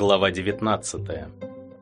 Глава 19.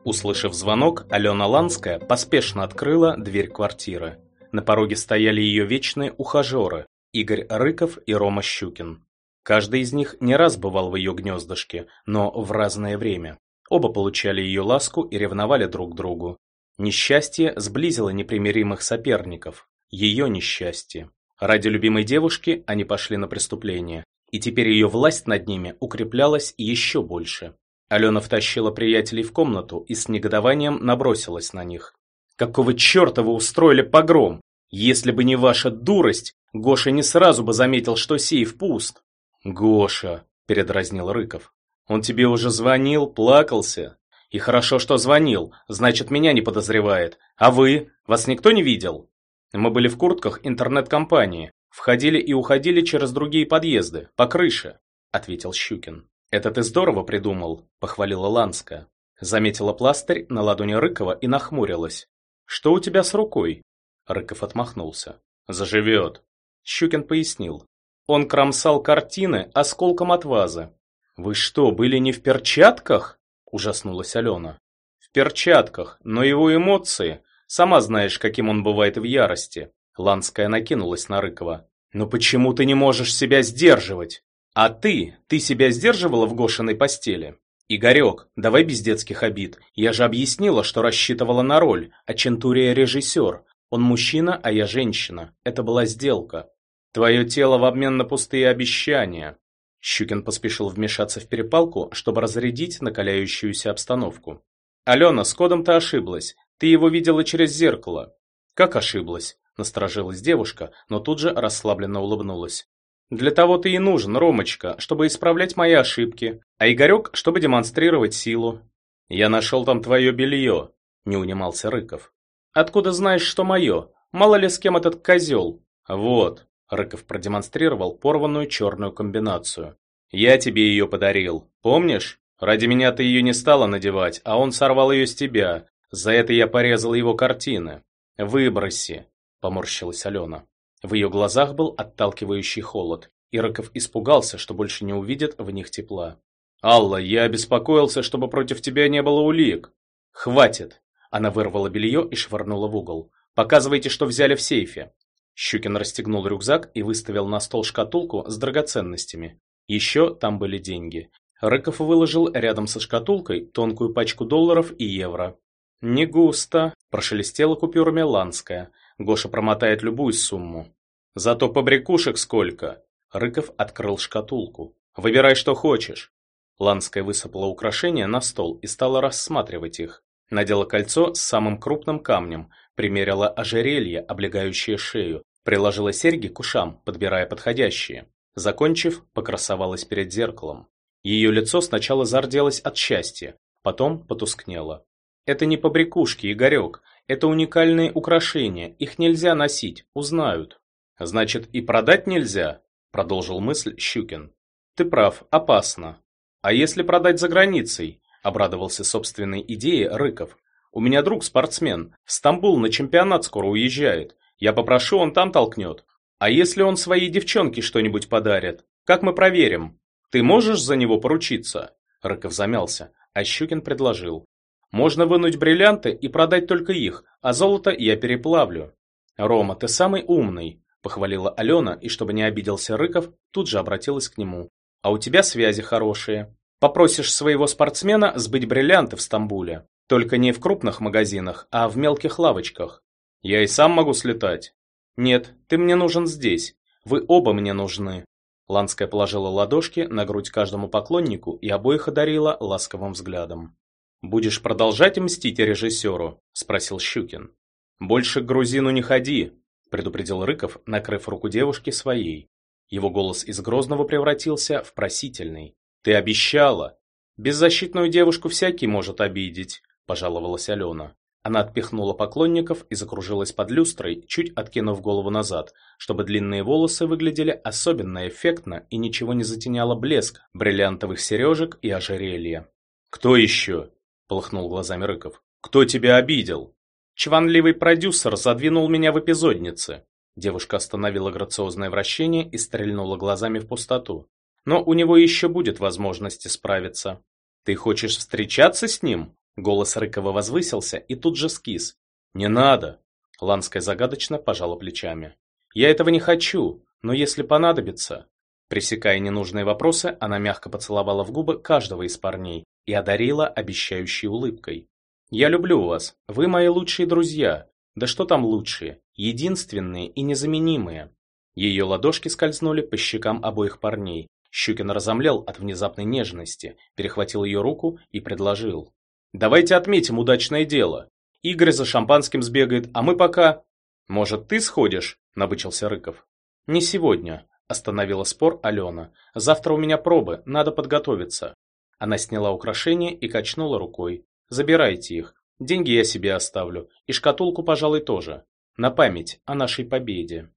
Услышав звонок, Алена Ланская поспешно открыла дверь квартиры. На пороге стояли ее вечные ухажеры Игорь Рыков и Рома Щукин. Каждый из них не раз бывал в ее гнездышке, но в разное время. Оба получали ее ласку и ревновали друг другу. Несчастье сблизило непримиримых соперников. Ее несчастье. Ради любимой девушки они пошли на преступление, и теперь ее власть над ними укреплялась еще больше. Алена втащила приятелей в комнату и с негодованием набросилась на них. «Какого черта вы устроили погром? Если бы не ваша дурость, Гоша не сразу бы заметил, что сейф пуст». «Гоша», – передразнил Рыков, – «он тебе уже звонил, плакался?» «И хорошо, что звонил, значит, меня не подозревает. А вы? Вас никто не видел?» «Мы были в куртках интернет-компании, входили и уходили через другие подъезды, по крыше», – ответил Щукин. «Это ты здорово придумал», – похвалила Ланская. Заметила пластырь на ладони Рыкова и нахмурилась. «Что у тебя с рукой?» Рыков отмахнулся. «Заживет». Щукин пояснил. Он кромсал картины осколком от вазы. «Вы что, были не в перчатках?» – ужаснулась Алена. «В перчатках, но его эмоции... Сама знаешь, каким он бывает в ярости». Ланская накинулась на Рыкова. «Но почему ты не можешь себя сдерживать?» А ты, ты себя сдерживала в Гошиной постели? Игорек, давай без детских обид. Я же объяснила, что рассчитывала на роль, а Чентурия режиссер. Он мужчина, а я женщина. Это была сделка. Твое тело в обмен на пустые обещания. Щукин поспешил вмешаться в перепалку, чтобы разрядить накаляющуюся обстановку. Алена, с кодом ты ошиблась. Ты его видела через зеркало. Как ошиблась? Насторожилась девушка, но тут же расслабленно улыбнулась. Для того ты и нужен, Ромочка, чтобы исправлять мои ошибки, а Игорек, чтобы демонстрировать силу. Я нашел там твое белье, не унимался Рыков. Откуда знаешь, что мое? Мало ли с кем этот козел? Вот, Рыков продемонстрировал порванную черную комбинацию. Я тебе ее подарил, помнишь? Ради меня ты ее не стала надевать, а он сорвал ее с тебя. За это я порезал его картины. Выброси, поморщилась Алена. В ее глазах был отталкивающий холод, и Рыков испугался, что больше не увидит в них тепла. «Алла, я беспокоился, чтобы против тебя не было улик». «Хватит!» Она вырвала белье и швырнула в угол. «Показывайте, что взяли в сейфе». Щукин расстегнул рюкзак и выставил на стол шкатулку с драгоценностями. Еще там были деньги. Рыков выложил рядом со шкатулкой тонкую пачку долларов и евро. «Не густо», – прошелестела купюрами Ланская. Гоша промотает любую сумму. Зато побрякушек сколько. Рыков открыл шкатулку. Выбирай, что хочешь. Ланская высыпала украшения на стол и стала рассматривать их. Надела кольцо с самым крупным камнем, примерила ожерелье, облегающее шею, приложила серьги к ушам, подбирая подходящие. Закончив, покрасовалась перед зеркалом. Ее лицо сначала зарделось от счастья, потом потускнело. Это не побрякушки, Игорек, это уникальные украшения, их нельзя носить, узнают. Значит, и продать нельзя? Продолжил мысль Щукин. Ты прав, опасно. А если продать за границей? Обрадовался собственной идее Рыков. У меня друг спортсмен, в Стамбул на чемпионат скоро уезжает. Я попрошу, он там толкнет. А если он своей девчонке что-нибудь подарит? Как мы проверим? Ты можешь за него поручиться? Рыков замялся, а Щукин предложил. Можно вынуть бриллианты и продать только их, а золото я переплавлю. Рома, ты самый умный, похвалила Алена, и чтобы не обиделся Рыков, тут же обратилась к нему. А у тебя связи хорошие. Попросишь своего спортсмена сбыть бриллианты в Стамбуле. Только не в крупных магазинах, а в мелких лавочках. Я и сам могу слетать. Нет, ты мне нужен здесь. Вы оба мне нужны. Ланская положила ладошки на грудь каждому поклоннику и обоих одарила ласковым взглядом. «Будешь продолжать мстить режиссеру?» – спросил Щукин. «Больше к грузину не ходи», – предупредил Рыков, накрыв руку девушки своей. Его голос из Грозного превратился в просительный. «Ты обещала!» «Беззащитную девушку всякий может обидеть», – пожаловалась Алена. Она отпихнула поклонников и закружилась под люстрой, чуть откинув голову назад, чтобы длинные волосы выглядели особенно эффектно и ничего не затеняло блеск бриллиантовых сережек и ожерелья. «Кто еще?» Полыхнул глазами Рыков. Кто тебя обидел? Чванливый продюсер задвинул меня в эпизоднице. Девушка остановила грациозное вращение и стрельнула глазами в пустоту. Но у него еще будет возможность справиться. Ты хочешь встречаться с ним? Голос Рыкова возвысился и тут же скис. Не надо. Ланская загадочно пожала плечами. Я этого не хочу, но если понадобится. Пресекая ненужные вопросы, она мягко поцеловала в губы каждого из парней и одарила обещающей улыбкой. Я люблю вас. Вы мои лучшие друзья. Да что там лучшие? Единственные и незаменимые. Ее ладошки скользнули по щекам обоих парней. Щукин разомлел от внезапной нежности, перехватил ее руку и предложил: "Давайте отметим удачное дело. Игорь за шампанским сбегает, а мы пока Может, ты сходишь?" набычился Рыков. "Не сегодня", остановила спор Алена. "Завтра у меня пробы, надо подготовиться". Она сняла украшения и качнула рукой. "Забирайте их. Деньги я себе оставлю, и шкатулку, пожалуй, тоже, на память о нашей победе".